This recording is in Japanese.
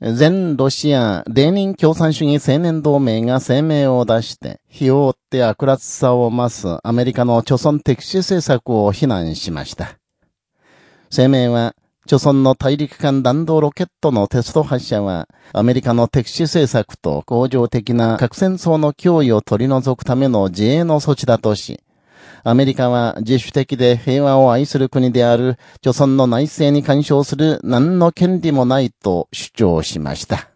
全ロシア、レーニン共産主義青年同盟が声明を出して、火を追って悪辣さを増すアメリカの貯村敵視政策を非難しました。声明は、貯村の大陸間弾道ロケットのテスト発射は、アメリカの敵視政策と恒常的な核戦争の脅威を取り除くための自衛の措置だとし、アメリカは自主的で平和を愛する国である、著村の内政に干渉する何の権利もないと主張しました。